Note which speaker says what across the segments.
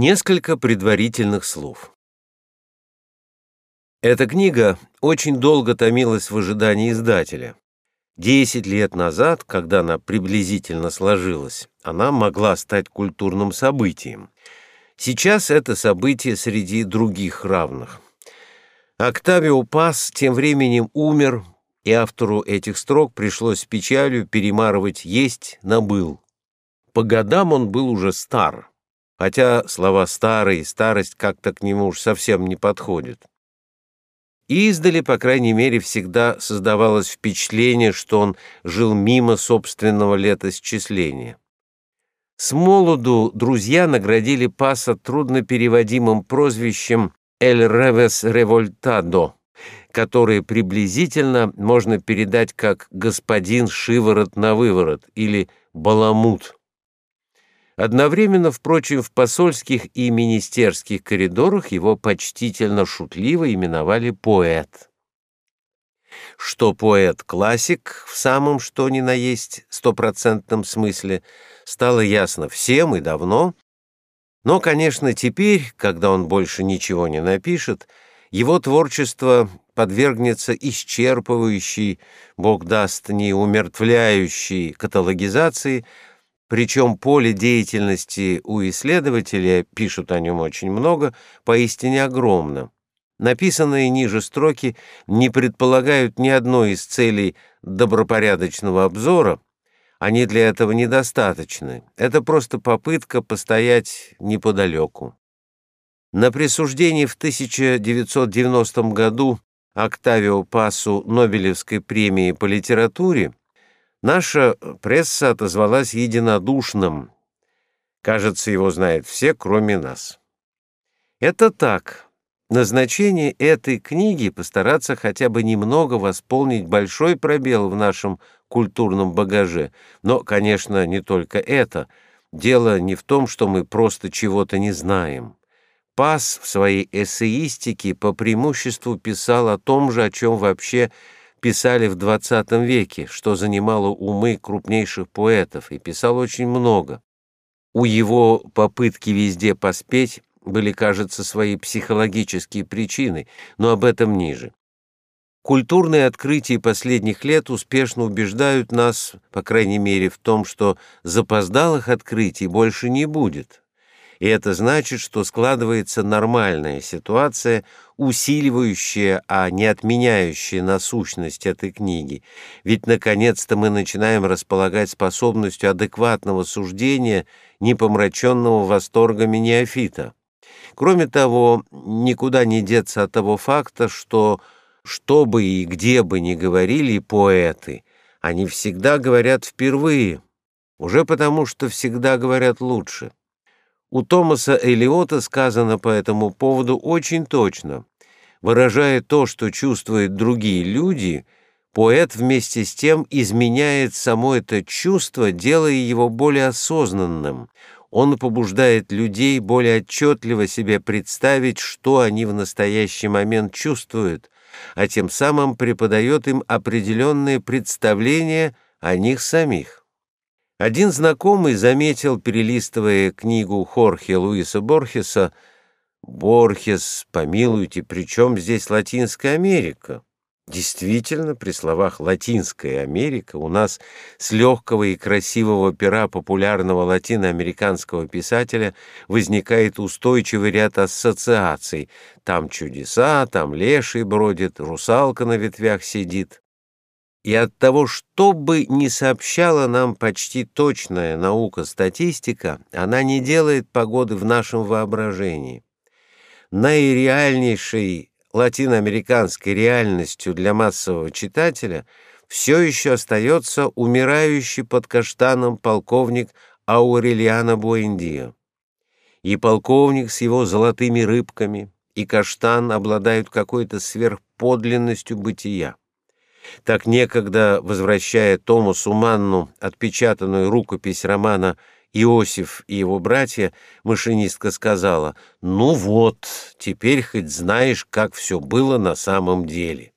Speaker 1: Несколько предварительных слов. Эта книга очень долго томилась в ожидании издателя. Десять лет назад, когда она приблизительно сложилась, она могла стать культурным событием. Сейчас это событие среди других равных. Октавио Пас тем временем умер, и автору этих строк пришлось с печалью перемарывать «есть» на «был». По годам он был уже стар, хотя слова «старый» и «старость» как-то к нему уж совсем не подходят. Издали, по крайней мере, всегда создавалось впечатление, что он жил мимо собственного летосчисления. С молоду друзья наградили Паса труднопереводимым прозвищем «Эль Ревес Револьтадо», которое приблизительно можно передать как «господин шиворот на выворот» или «баламут». Одновременно, впрочем, в посольских и министерских коридорах его почтительно шутливо именовали поэт. Что поэт-классик в самом что ни на есть стопроцентном смысле стало ясно всем и давно, но, конечно, теперь, когда он больше ничего не напишет, его творчество подвергнется исчерпывающей, Бог даст, не умертвляющей каталогизации – причем поле деятельности у исследователя, пишут о нем очень много, поистине огромно. Написанные ниже строки не предполагают ни одной из целей добропорядочного обзора, они для этого недостаточны. Это просто попытка постоять неподалеку. На присуждении в 1990 году Октавио Пасу Нобелевской премии по литературе Наша пресса отозвалась единодушным. Кажется, его знают все, кроме нас. Это так. Назначение этой книги постараться хотя бы немного восполнить большой пробел в нашем культурном багаже. Но, конечно, не только это. Дело не в том, что мы просто чего-то не знаем. Пас в своей эссеистике по преимуществу писал о том же, о чем вообще писали в XX веке, что занимало умы крупнейших поэтов, и писал очень много. У его попытки везде поспеть были, кажется, свои психологические причины, но об этом ниже. Культурные открытия последних лет успешно убеждают нас, по крайней мере, в том, что запоздалых открытий больше не будет и это значит, что складывается нормальная ситуация, усиливающая, а не отменяющая насущность этой книги. Ведь, наконец-то, мы начинаем располагать способностью адекватного суждения, не помраченного восторгами неофита. Кроме того, никуда не деться от того факта, что, что бы и где бы ни говорили поэты, они всегда говорят впервые, уже потому что всегда говорят лучше. У Томаса Элиота сказано по этому поводу очень точно. Выражая то, что чувствуют другие люди, поэт вместе с тем изменяет само это чувство, делая его более осознанным. Он побуждает людей более отчетливо себе представить, что они в настоящий момент чувствуют, а тем самым преподает им определенные представления о них самих. Один знакомый заметил, перелистывая книгу Хорхе Луиса Борхеса, «Борхес, помилуйте, при чем здесь Латинская Америка?» Действительно, при словах «Латинская Америка» у нас с легкого и красивого пера популярного латиноамериканского писателя возникает устойчивый ряд ассоциаций. Там чудеса, там леший бродит, русалка на ветвях сидит и от того, что бы ни сообщала нам почти точная наука-статистика, она не делает погоды в нашем воображении. Наиреальнейшей латиноамериканской реальностью для массового читателя все еще остается умирающий под каштаном полковник Аурелиано Буэндио. И полковник с его золотыми рыбками, и каштан обладают какой-то сверхподлинностью бытия. Так некогда, возвращая Томасу Манну отпечатанную рукопись романа «Иосиф и его братья», машинистка сказала, «Ну вот, теперь хоть знаешь, как все было на самом деле».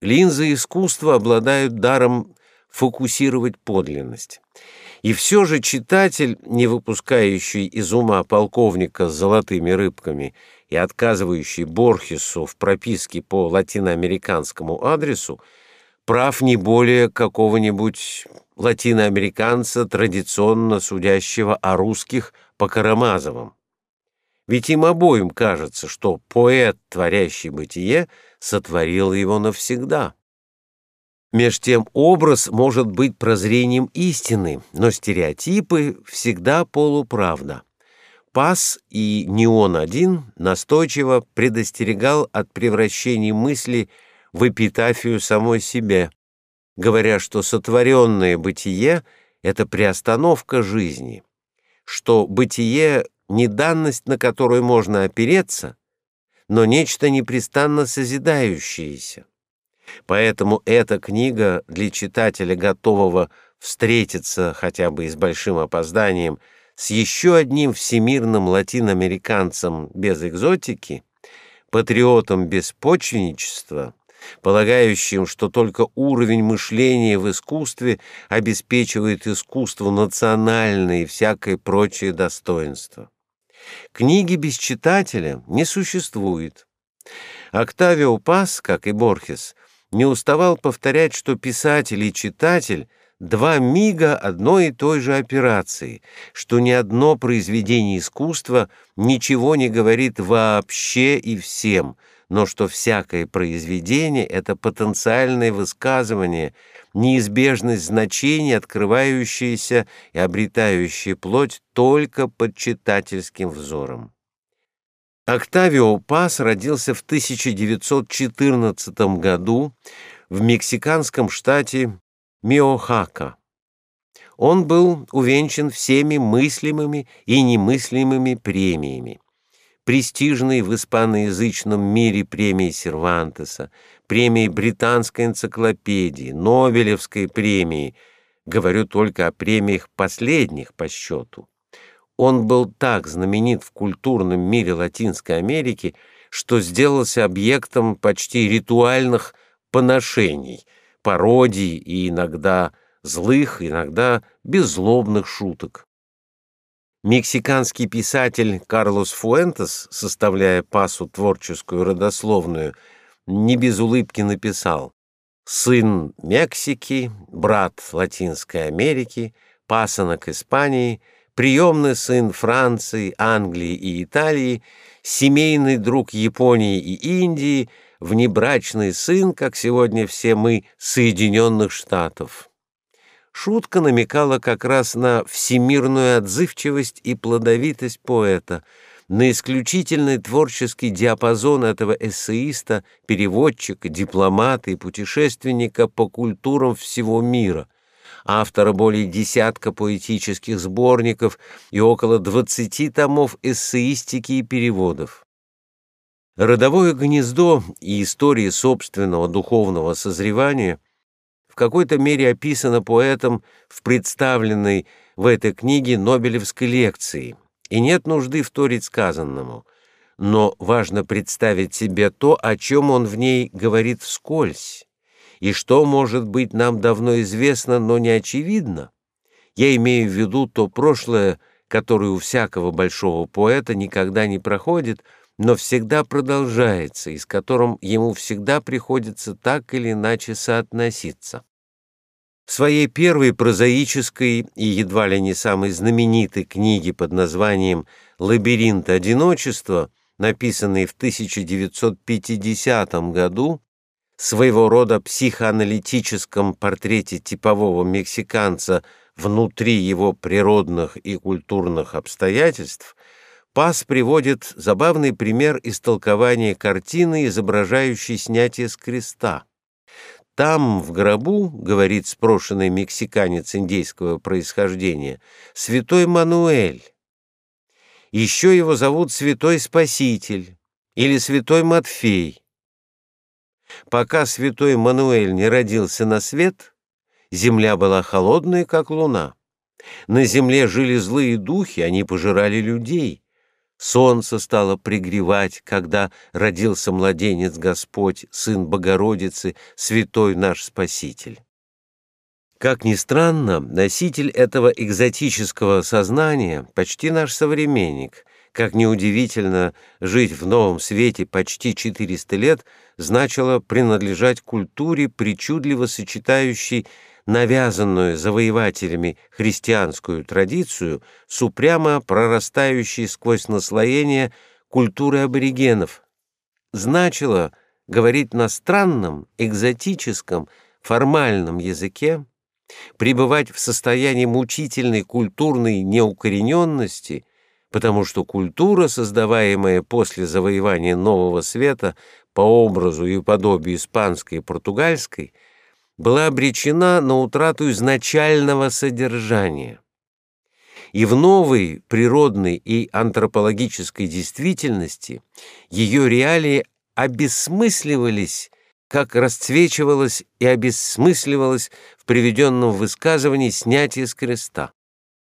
Speaker 1: Линзы искусства обладают даром фокусировать подлинность. И все же читатель, не выпускающий из ума полковника с золотыми рыбками и отказывающий Борхесу в прописке по латиноамериканскому адресу, прав не более какого-нибудь латиноамериканца, традиционно судящего о русских по Карамазовым. Ведь им обоим кажется, что поэт, творящий бытие, сотворил его навсегда. Меж тем образ может быть прозрением истины, но стереотипы всегда полуправда. Пас и не он один настойчиво предостерегал от превращения мысли в эпитафию самой себе, говоря, что сотворенное бытие — это приостановка жизни, что бытие — не данность, на которую можно опереться, но нечто непрестанно созидающееся. Поэтому эта книга для читателя, готового встретиться хотя бы и с большим опозданием с еще одним всемирным латиноамериканцем без экзотики, патриотом без почвенничества, полагающим, что только уровень мышления в искусстве обеспечивает искусству национальное и всякое прочее достоинство. Книги без читателя не существует. Октавио Пас, как и Борхес, не уставал повторять, что писатель и читатель — два мига одной и той же операции, что ни одно произведение искусства ничего не говорит вообще и всем, но что всякое произведение — это потенциальное высказывание, неизбежность значений, открывающееся и обретающее плоть только под читательским взором. Октавио Пас родился в 1914 году в мексиканском штате Миохака. Он был увенчан всеми мыслимыми и немыслимыми премиями. Престижной в испаноязычном мире премии Сервантеса, премии Британской энциклопедии, Нобелевской премии, говорю только о премиях последних по счету. Он был так знаменит в культурном мире Латинской Америки, что сделался объектом почти ритуальных поношений, пародий и иногда злых, иногда беззлобных шуток. Мексиканский писатель Карлос Фуэнтес, составляя пасу творческую родословную, не без улыбки написал «Сын Мексики, брат Латинской Америки, пасынок Испании — приемный сын Франции, Англии и Италии, семейный друг Японии и Индии, внебрачный сын, как сегодня все мы, Соединенных Штатов. Шутка намекала как раз на всемирную отзывчивость и плодовитость поэта, на исключительный творческий диапазон этого эссеиста, переводчика, дипломата и путешественника по культурам всего мира — автора более десятка поэтических сборников и около двадцати томов эссеистики и переводов. Родовое гнездо и история собственного духовного созревания в какой-то мере описано поэтом в представленной в этой книге Нобелевской лекции, и нет нужды вторить сказанному, но важно представить себе то, о чем он в ней говорит вскользь и что, может быть, нам давно известно, но не очевидно. Я имею в виду то прошлое, которое у всякого большого поэта никогда не проходит, но всегда продолжается, и с которым ему всегда приходится так или иначе соотноситься. В своей первой прозаической и едва ли не самой знаменитой книге под названием «Лабиринт одиночества», написанной в 1950 году, своего рода психоаналитическом портрете типового мексиканца внутри его природных и культурных обстоятельств, Пас приводит забавный пример истолкования картины, изображающей снятие с креста. Там, в гробу, говорит спрошенный мексиканец индейского происхождения, святой Мануэль. Еще его зовут святой Спаситель или святой Матфей. Пока святой Мануэль не родился на свет, земля была холодной, как луна. На земле жили злые духи, они пожирали людей. Солнце стало пригревать, когда родился младенец Господь, Сын Богородицы, Святой наш Спаситель. Как ни странно, носитель этого экзотического сознания почти наш современник. Как неудивительно, жить в новом свете почти 400 лет значило принадлежать культуре, причудливо сочетающей навязанную завоевателями христианскую традицию с упрямо прорастающей сквозь наслоение культуры аборигенов. Значило говорить на странном, экзотическом, формальном языке, пребывать в состоянии мучительной культурной неукорененности, потому что культура, создаваемая после завоевания Нового Света по образу и подобию испанской и португальской, была обречена на утрату изначального содержания. И в новой природной и антропологической действительности ее реалии обесмысливались как расцвечивалось и обесмысливалось в приведенном высказывании снятие с креста.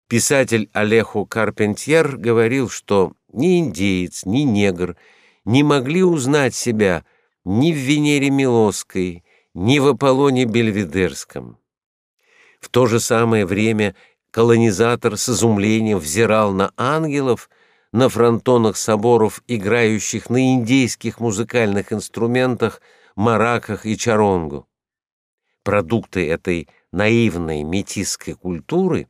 Speaker 1: Писатель Алехо Карпентьер говорил, что ни индеец, ни негр не могли узнать себя ни в Венере Милосской, ни в Аполлоне Бельведерском. В то же самое время колонизатор с изумлением взирал на ангелов на фронтонах соборов, играющих на индейских музыкальных инструментах – мараках и чаронгу. Продукты этой наивной метисской культуры,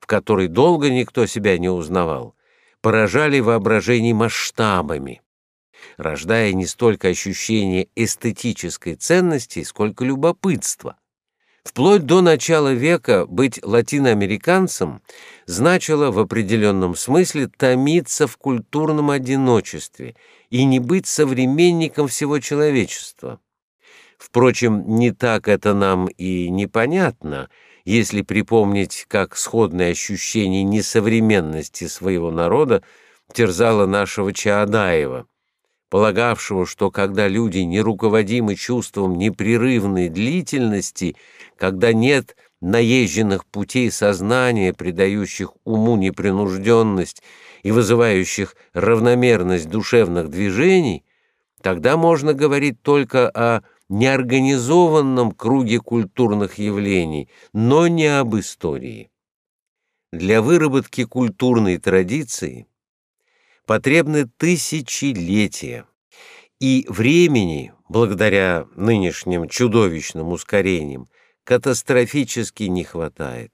Speaker 1: в которой долго никто себя не узнавал, поражали воображение масштабами, рождая не столько ощущение эстетической ценности, сколько любопытства. Вплоть до начала века быть латиноамериканцем значило в определенном смысле томиться в культурном одиночестве и не быть современником всего человечества. Впрочем, не так это нам и непонятно, если припомнить, как сходное ощущение несовременности своего народа терзало нашего Чаадаева, полагавшего, что когда люди не руководимы чувством непрерывной длительности, когда нет наезженных путей сознания, придающих уму непринужденность и вызывающих равномерность душевных движений, тогда можно говорить только о неорганизованном круге культурных явлений, но не об истории. Для выработки культурной традиции потребны тысячелетия, и времени, благодаря нынешним чудовищным ускорениям, катастрофически не хватает.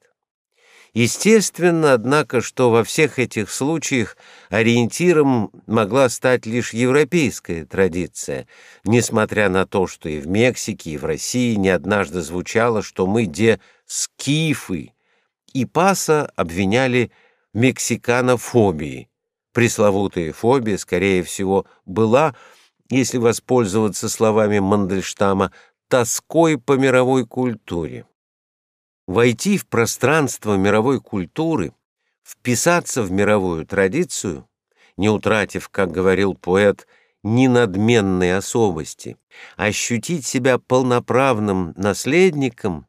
Speaker 1: Естественно, однако, что во всех этих случаях ориентиром могла стать лишь европейская традиция, несмотря на то, что и в Мексике, и в России не однажды звучало, что мы де скифы, и Паса обвиняли в мексиканофобии. Пресловутая фобия, скорее всего, была, если воспользоваться словами Мандельштама, тоской по мировой культуре. Войти в пространство мировой культуры, вписаться в мировую традицию, не утратив, как говорил поэт, ни надменной особости, ощутить себя полноправным наследником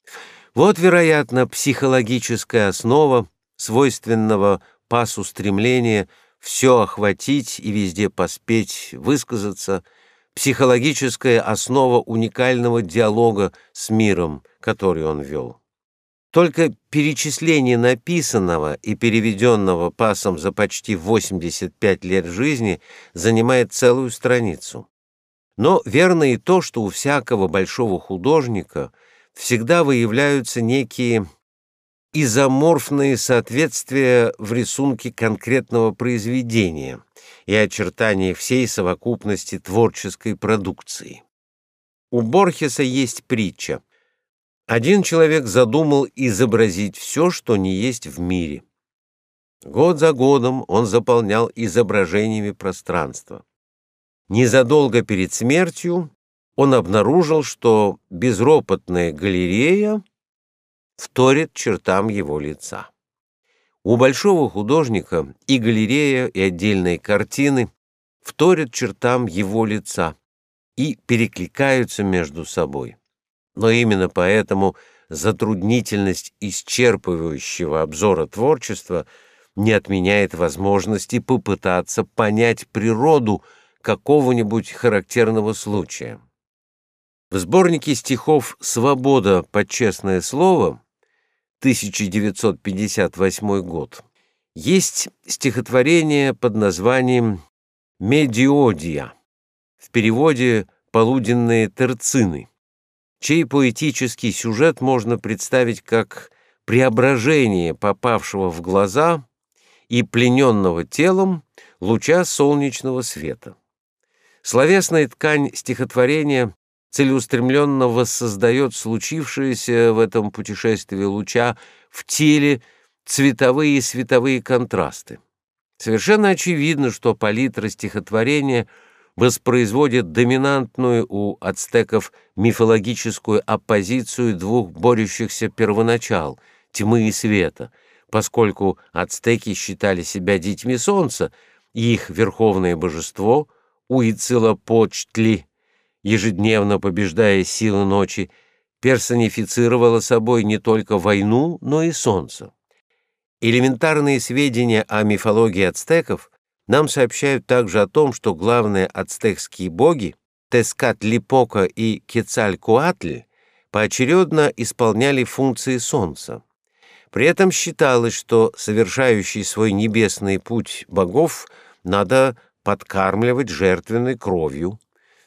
Speaker 1: — вот, вероятно, психологическая основа свойственного пасу стремления все охватить и везде поспеть, высказаться — психологическая основа уникального диалога с миром, который он вел. Только перечисление написанного и переведенного пасом за почти 85 лет жизни занимает целую страницу. Но верно и то, что у всякого большого художника всегда выявляются некие изоморфные соответствия в рисунке конкретного произведения и очертания всей совокупности творческой продукции. У Борхеса есть притча. Один человек задумал изобразить все, что не есть в мире. Год за годом он заполнял изображениями пространство. Незадолго перед смертью он обнаружил, что безропотная галерея вторит чертам его лица. У большого художника и галерея, и отдельные картины вторят чертам его лица и перекликаются между собой. Но именно поэтому затруднительность исчерпывающего обзора творчества не отменяет возможности попытаться понять природу какого-нибудь характерного случая. В сборнике стихов «Свобода под честное слово» 1958 год есть стихотворение под названием «Медиодия», в переводе «Полуденные терцины», чей поэтический сюжет можно представить как преображение попавшего в глаза и плененного телом луча солнечного света. Словесная ткань стихотворения целеустремленно воссоздает случившееся в этом путешествии луча в теле цветовые и световые контрасты. Совершенно очевидно, что палитра стихотворения воспроизводит доминантную у ацтеков мифологическую оппозицию двух борющихся первоначал — тьмы и света, поскольку ацтеки считали себя детьми солнца, и их верховное божество — Уицилопочтли, ежедневно побеждая силы ночи, персонифицировало собой не только войну, но и солнце. Элементарные сведения о мифологии ацтеков нам сообщают также о том, что главные ацтекские боги Тескатлипока и Кецалькуатль поочередно исполняли функции солнца. При этом считалось, что совершающий свой небесный путь богов надо подкармливать жертвенной кровью.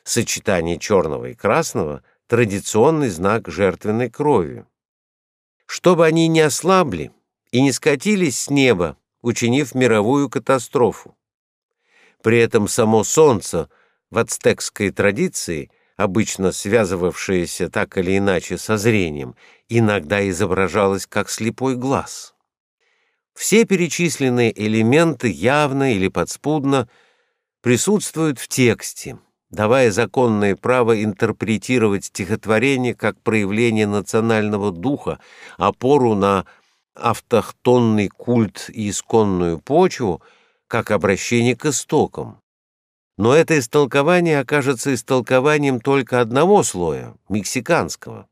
Speaker 1: Сочетание черного и красного — традиционный знак жертвенной крови. Чтобы они не ослабли, и не скатились с неба, учинив мировую катастрофу. При этом само солнце в ацтекской традиции, обычно связывавшееся так или иначе со зрением, иногда изображалось как слепой глаз. Все перечисленные элементы явно или подспудно присутствуют в тексте, давая законное право интерпретировать стихотворение как проявление национального духа, опору на автохтонный культ и исконную почву как обращение к истокам. Но это истолкование окажется истолкованием только одного слоя, мексиканского.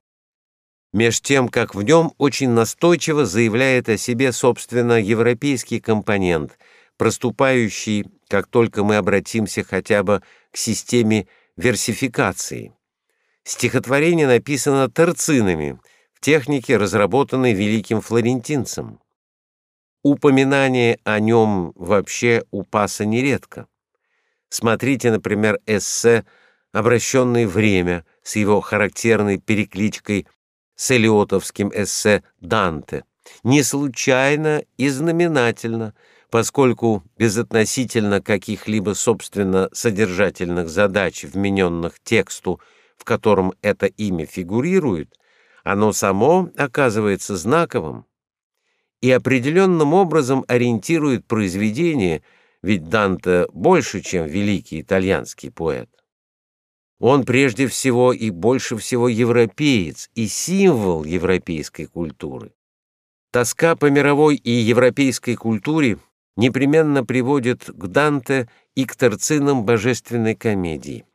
Speaker 1: Меж тем, как в нем очень настойчиво заявляет о себе, собственно, европейский компонент, проступающий, как только мы обратимся хотя бы к системе версификации. Стихотворение написано терцинами — в технике, разработанной великим флорентинцем. Упоминание о нем вообще у Паса нередко. Смотрите, например, эссе «Обращенное время» с его характерной перекличкой с элиотовским эссе «Данте». Не случайно и знаменательно, поскольку безотносительно каких-либо собственно содержательных задач, вмененных тексту, в котором это имя фигурирует, оно само оказывается знаковым и определенным образом ориентирует произведение, ведь Данте больше, чем великий итальянский поэт. Он прежде всего и больше всего европеец и символ европейской культуры. Тоска по мировой и европейской культуре непременно приводит к Данте и к терцинам божественной комедии.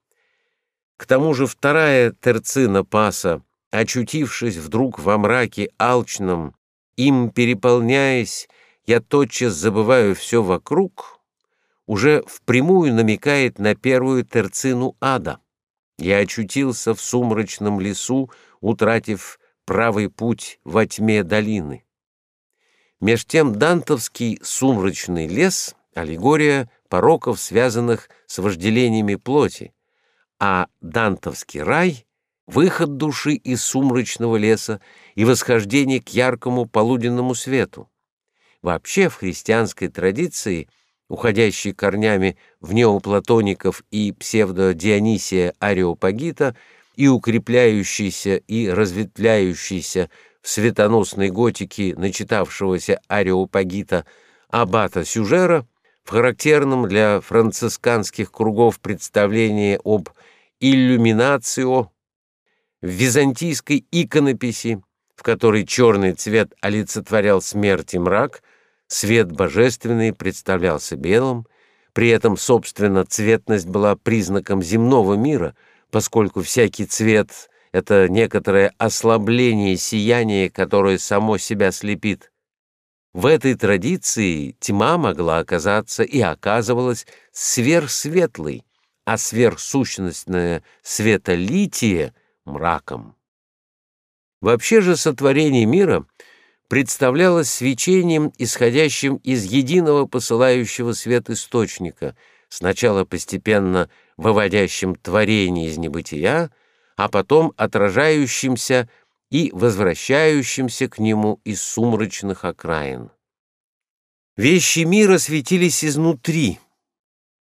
Speaker 1: К тому же вторая терцина Паса Очутившись вдруг во мраке алчном, им переполняясь, я тотчас забываю все вокруг, уже впрямую намекает на первую терцину ада. Я очутился в сумрачном лесу, утратив правый путь во тьме долины. Меж тем дантовский сумрачный лес — аллегория пороков, связанных с вожделениями плоти, а дантовский рай выход души из сумрачного леса и восхождение к яркому полуденному свету. Вообще в христианской традиции, уходящей корнями в неоплатоников и псевдодионисия Ареопагита и укрепляющейся и разветвляющейся светоносной готике начитавшегося Ареопагита аббата Сюжера, в характерном для францисканских кругов представлении об иллюминацио в византийской иконописи, в которой черный цвет олицетворял смерть и мрак, свет божественный представлялся белым, при этом, собственно, цветность была признаком земного мира, поскольку всякий цвет — это некоторое ослабление сияния, которое само себя слепит. В этой традиции тьма могла оказаться и оказывалась сверхсветлой, а сверхсущностное светолитие — мраком. Вообще же сотворение мира представлялось свечением, исходящим из единого посылающего свет источника, сначала постепенно выводящим творение из небытия, а потом отражающимся и возвращающимся к нему из сумрачных окраин. Вещи мира светились изнутри.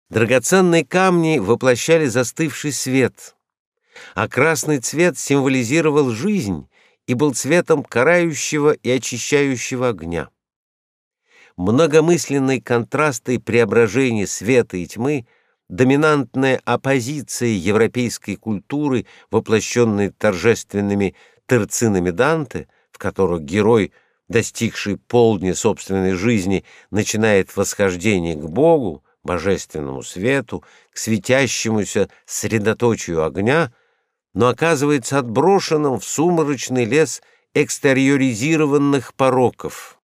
Speaker 1: Драгоценные камни воплощали застывший свет, а красный цвет символизировал жизнь и был цветом карающего и очищающего огня. Многомысленные контрасты преображения света и тьмы — доминантная оппозиция европейской культуры, воплощенной торжественными терцинами Данте, в которых герой, достигший полдня собственной жизни, начинает восхождение к Богу, божественному свету, к светящемуся средоточию огня, но оказывается отброшенным в сумрачный лес экстериоризированных пороков.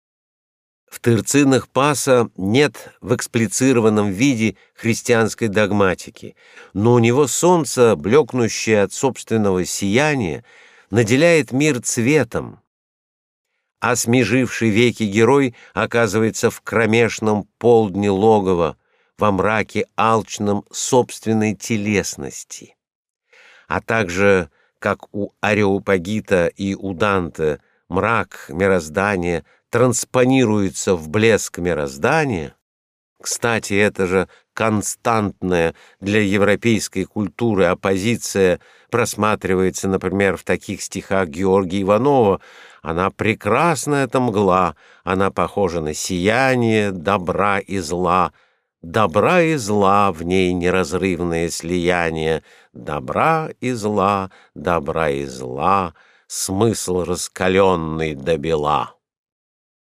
Speaker 1: В терцинах Паса нет в эксплицированном виде христианской догматики, но у него солнце, блекнущее от собственного сияния, наделяет мир цветом, а смеживший веки герой оказывается в кромешном полдне логова, во мраке алчном собственной телесности. А также, как у Ареопагита и у Данте, мрак мироздания – транспонируется в блеск мироздания, кстати, это же константная для европейской культуры оппозиция просматривается, например, в таких стихах Георгия Иванова. «Она прекрасна, эта мгла, она похожа на сияние добра и зла, добра и зла в ней неразрывное слияние, добра и зла, добра и зла, смысл раскаленный до бела».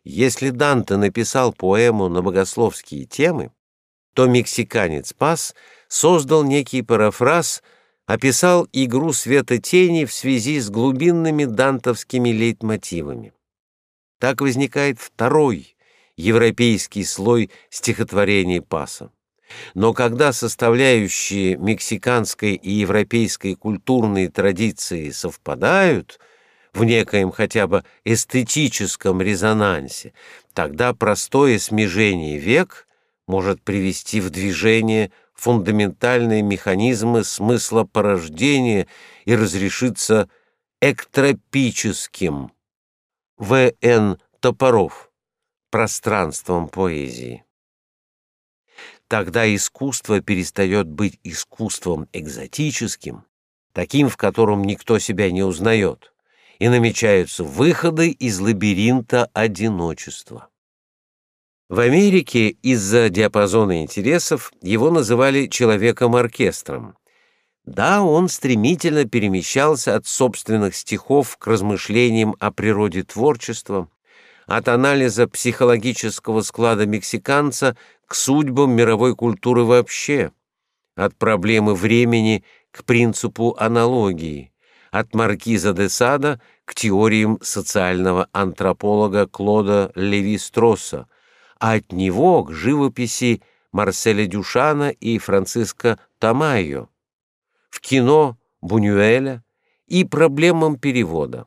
Speaker 1: Если Данте написал поэму на богословские темы, то мексиканец Пас создал некий парафраз, описал игру света тени в связи с глубинными дантовскими лейтмотивами. Так возникает второй европейский слой стихотворений Паса. Но когда составляющие мексиканской и европейской культурные традиции совпадают – в некоем хотя бы эстетическом резонансе, тогда простое смежение век может привести в движение фундаментальные механизмы смысла порождения и разрешиться эктропическим В.Н. Топоров пространством поэзии. Тогда искусство перестает быть искусством экзотическим, таким, в котором никто себя не узнает и намечаются выходы из лабиринта одиночества. В Америке из-за диапазона интересов его называли человеком-оркестром. Да, он стремительно перемещался от собственных стихов к размышлениям о природе творчества, от анализа психологического склада мексиканца к судьбам мировой культуры вообще, от проблемы времени к принципу аналогии, от маркиза де Сада к теориям социального антрополога Клода Леви-Стросса, а от него к живописи Марселя Дюшана и Франциско Тамайо, в кино Бунюэля и проблемам перевода.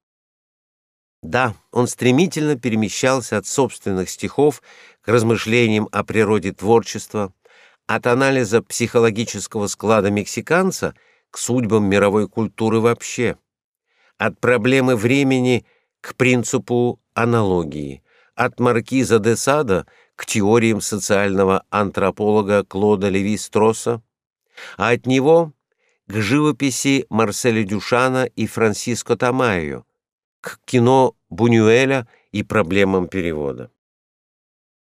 Speaker 1: Да, он стремительно перемещался от собственных стихов к размышлениям о природе творчества, от анализа психологического склада мексиканца – к судьбам мировой культуры вообще, от проблемы времени к принципу аналогии, от маркиза де Сада к теориям социального антрополога Клода Леви-Стросса, а от него к живописи Марселя Дюшана и Франсиско Тамайо, к кино Бунюэля и проблемам перевода.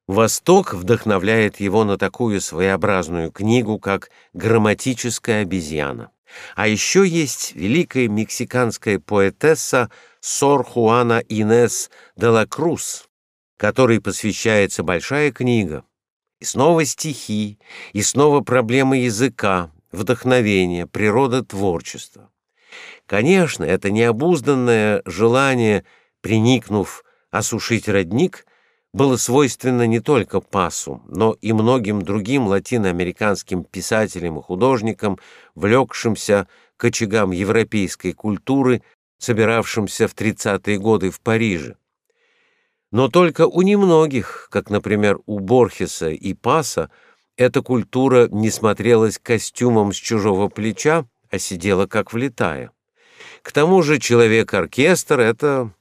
Speaker 1: Восток вдохновляет его на такую своеобразную книгу, как «Грамматическая обезьяна». А еще есть великая мексиканская поэтесса Сор Хуана Инес де ла Круз, которой посвящается большая книга. И снова стихи, и снова проблемы языка, вдохновения, природа творчества. Конечно, это необузданное желание, приникнув осушить родник, было свойственно не только Пасу, но и многим другим латиноамериканским писателям и художникам, влекшимся к очагам европейской культуры, собиравшимся в 30-е годы в Париже. Но только у немногих, как, например, у Борхеса и Паса, эта культура не смотрелась костюмом с чужого плеча, а сидела как влетая. К тому же человек-оркестр — это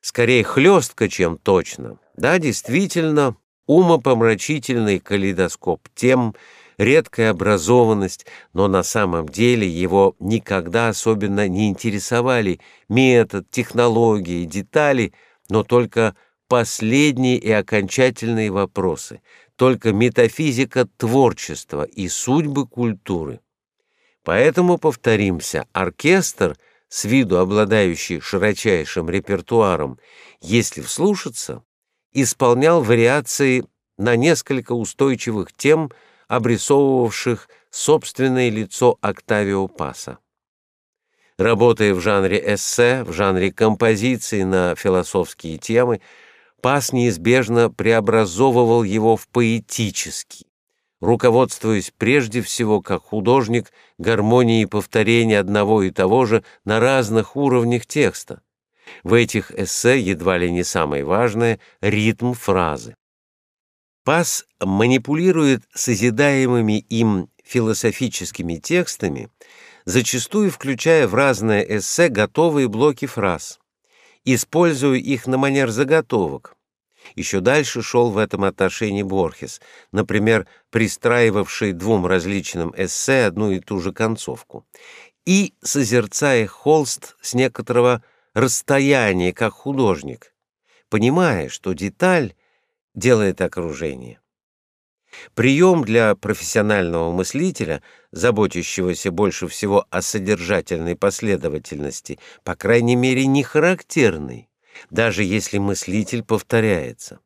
Speaker 1: скорее хлестка, чем точно. Да, действительно, умопомрачительный калейдоскоп тем, редкая образованность, но на самом деле его никогда особенно не интересовали метод, технологии, детали, но только последние и окончательные вопросы, только метафизика творчества и судьбы культуры. Поэтому, повторимся, оркестр, с виду обладающий широчайшим репертуаром, если вслушаться, исполнял вариации на несколько устойчивых тем, обрисовывавших собственное лицо Октавио Паса. Работая в жанре эссе, в жанре композиции на философские темы, Пас неизбежно преобразовывал его в поэтический, руководствуясь прежде всего как художник гармонией повторения одного и того же на разных уровнях текста. В этих эссе едва ли не самое важное — ритм фразы. Пас манипулирует созидаемыми им философическими текстами, зачастую включая в разные эссе готовые блоки фраз, используя их на манер заготовок. Еще дальше шел в этом отношении Борхес, например, пристраивавший двум различным эссе одну и ту же концовку, и созерцая холст с некоторого расстояния, как художник, понимая, что деталь делает окружение. Прием для профессионального мыслителя, заботящегося больше всего о содержательной последовательности, по крайней мере, не характерный, даже если мыслитель повторяется.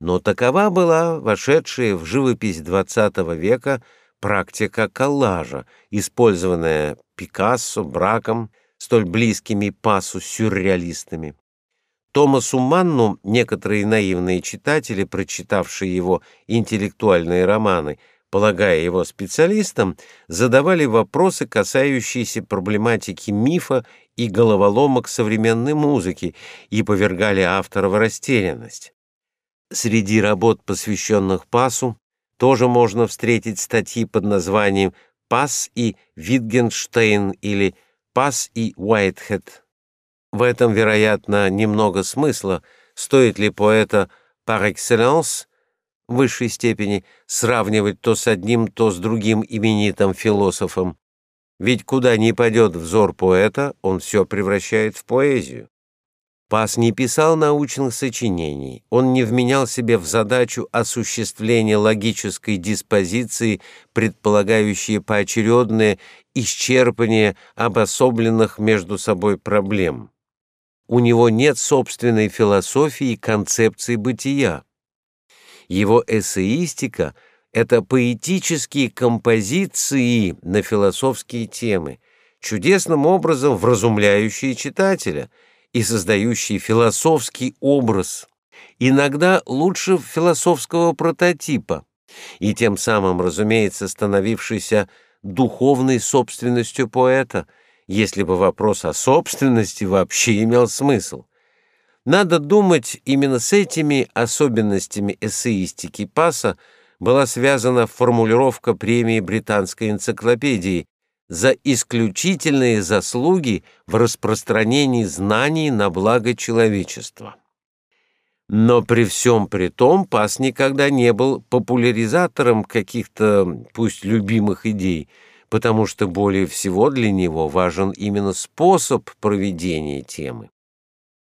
Speaker 1: Но такова была вошедшая в живопись XX века практика коллажа, использованная Пикассо, Браком, столь близкими пасу сюрреалистами. Томасу Манну некоторые наивные читатели, прочитавшие его интеллектуальные романы, полагая его специалистом, задавали вопросы, касающиеся проблематики мифа и головоломок современной музыки, и повергали автора в растерянность. Среди работ, посвященных Пасу, тоже можно встретить статьи под названием «Пас и Витгенштейн» или «Пас и Уайтхед». В этом, вероятно, немного смысла, стоит ли поэта par excellence в высшей степени сравнивать то с одним, то с другим именитым философом. Ведь куда ни пойдет взор поэта, он все превращает в поэзию. Пас не писал научных сочинений, он не вменял себе в задачу осуществления логической диспозиции, предполагающей поочередное исчерпание обособленных между собой проблем у него нет собственной философии и концепции бытия. Его эссеистика — это поэтические композиции на философские темы, чудесным образом вразумляющие читателя и создающие философский образ, иногда лучше философского прототипа, и тем самым, разумеется, становившийся духовной собственностью поэта — если бы вопрос о собственности вообще имел смысл. Надо думать, именно с этими особенностями эссеистики Паса была связана формулировка премии британской энциклопедии за исключительные заслуги в распространении знаний на благо человечества. Но при всем при том Пас никогда не был популяризатором каких-то, пусть любимых идей, потому что более всего для него важен именно способ проведения темы.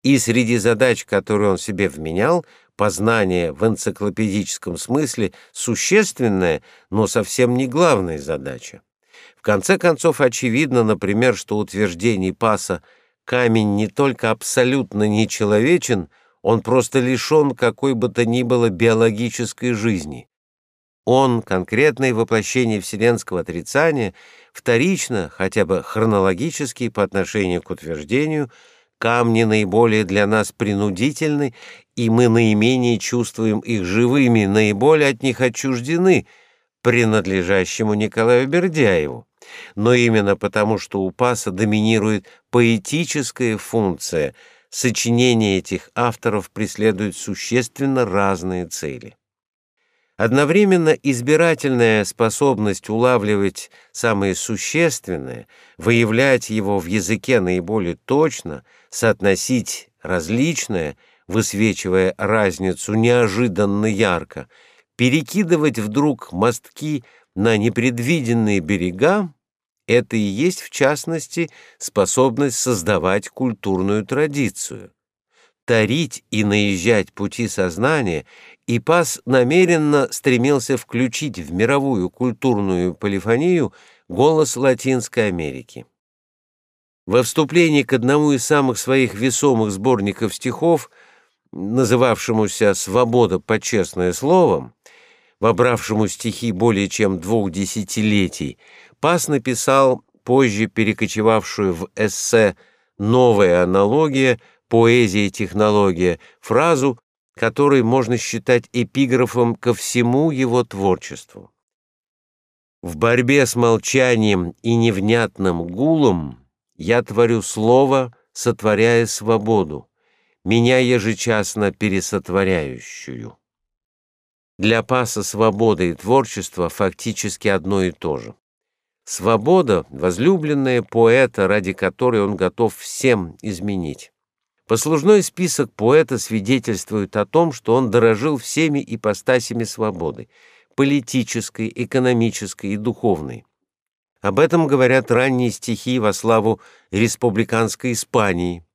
Speaker 1: И среди задач, которые он себе вменял, познание в энциклопедическом смысле существенная, но совсем не главная задача. Конце концов, очевидно, например, что утверждение Паса «камень не только абсолютно нечеловечен, он просто лишен какой бы то ни было биологической жизни, он, конкретное воплощение вселенского отрицания, вторично, хотя бы хронологически по отношению к утверждению, камни наиболее для нас принудительны, и мы наименее чувствуем их живыми, наиболее от них отчуждены, принадлежащему Николаю Бердяеву, Но именно потому, что у Паса доминирует поэтическая функция, сочинения этих авторов преследуют существенно разные цели. Одновременно избирательная способность улавливать самое существенное, выявлять его в языке наиболее точно, соотносить различное, высвечивая разницу неожиданно ярко, перекидывать вдруг мостки на непредвиденные берега, это и есть, в частности, способность создавать культурную традицию. Тарить и наезжать пути сознания и Пас намеренно стремился включить в мировую культурную полифонию голос Латинской Америки. Во вступлении к одному из самых своих весомых сборников стихов, называвшемуся «Свобода по честное словом», вобравшему стихи более чем двух десятилетий, Пас написал позже перекочевавшую в эссе «Новая аналогия. Поэзия и технология» фразу, который можно считать эпиграфом ко всему его творчеству. В борьбе с молчанием и невнятным гулом я творю слово, сотворяя свободу, меня ежечасно пересотворяющую. Для Паса свобода и творчество фактически одно и то же. Свобода — возлюбленная поэта, ради которой он готов всем изменить. Послужной список поэта свидетельствует о том, что он дорожил всеми ипостасями свободы — политической, экономической и духовной. Об этом говорят ранние стихи во славу республиканской Испании.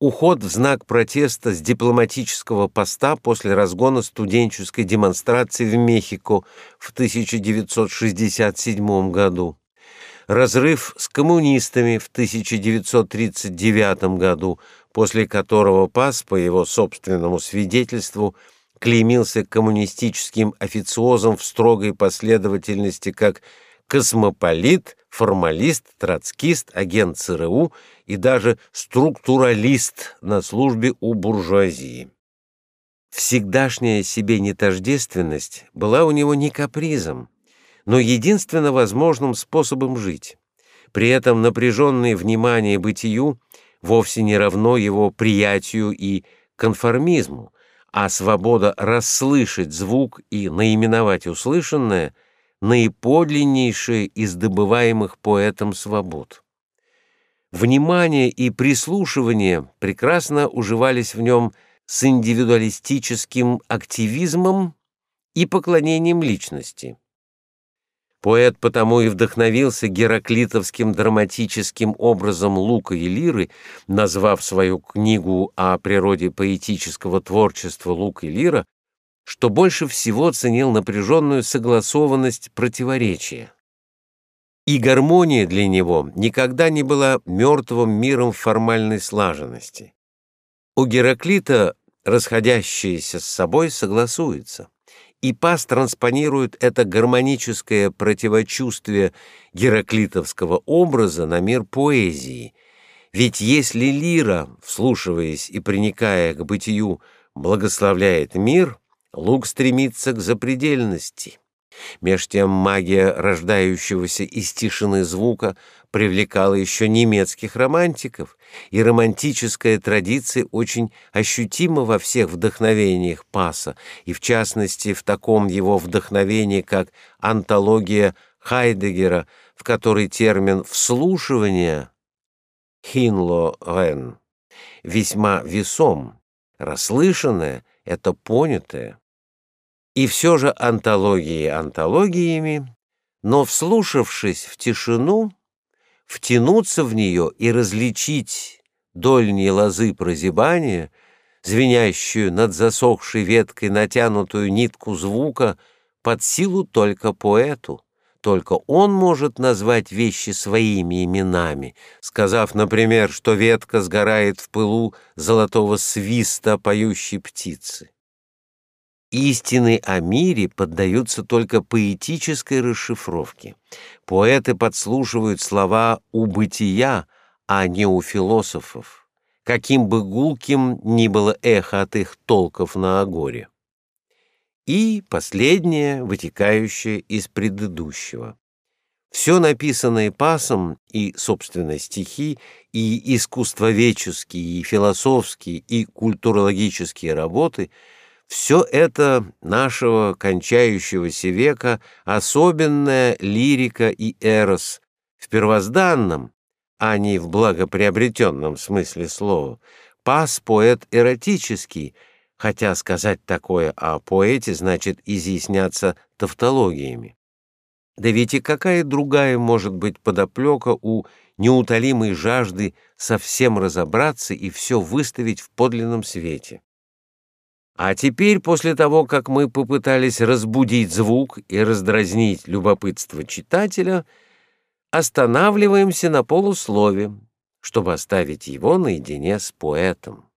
Speaker 1: Уход в знак протеста с дипломатического поста после разгона студенческой демонстрации в Мехико в 1967 году. Разрыв с коммунистами в 1939 году, после которого Пас, по его собственному свидетельству, клеймился коммунистическим официозом в строгой последовательности как космополит, формалист, троцкист, агент ЦРУ и даже структуралист на службе у буржуазии. Всегдашняя себе нетождественность была у него не капризом, но единственно возможным способом жить. При этом напряженное внимание бытию вовсе не равно его приятию и конформизму, а свобода расслышать звук и наименовать услышанное — наиподлиннейшее из добываемых поэтом свобод. Внимание и прислушивание прекрасно уживались в нем с индивидуалистическим активизмом и поклонением личности. Поэт потому и вдохновился гераклитовским драматическим образом Лука и Лиры, назвав свою книгу о природе поэтического творчества Лук и Лира, что больше всего ценил напряженную согласованность противоречия. И гармония для него никогда не была мертвым миром формальной слаженности. У Гераклита расходящиеся с собой согласуются и Пас транспонирует это гармоническое противочувствие гераклитовского образа на мир поэзии. Ведь если лира, вслушиваясь и приникая к бытию, благословляет мир, лук стремится к запредельности. Меж тем магия рождающегося из тишины звука привлекала еще немецких романтиков, и романтическая традиция очень ощутима во всех вдохновениях Паса, и в частности в таком его вдохновении, как антология Хайдегера, в которой термин «вслушивание» «хинло рен» весьма весом, расслышанное — это понятое. И все же антологии антологиями, но, вслушавшись в тишину, втянуться в нее и различить дольние лозы прозябания, звенящую над засохшей веткой натянутую нитку звука, под силу только поэту. Только он может назвать вещи своими именами, сказав, например, что ветка сгорает в пылу золотого свиста поющей птицы. Истины о мире поддаются только поэтической расшифровке. Поэты подслушивают слова у бытия, а не у философов, каким бы гулким ни было эхо от их толков на агоре. И последнее, вытекающее из предыдущего. Все написанное пасом и, собственно, стихи, и искусствоведческие, и философские, и культурологические работы — все это нашего кончающегося века особенная лирика и эрос в первозданном, а не в благоприобретенном смысле слова, пас поэт эротический, хотя сказать такое о поэте значит изъясняться тавтологиями. Да ведь и какая другая может быть подоплека у неутолимой жажды совсем разобраться и все выставить в подлинном свете? А теперь, после того, как мы попытались разбудить звук и раздразнить любопытство читателя, останавливаемся на полуслове, чтобы оставить его наедине с поэтом.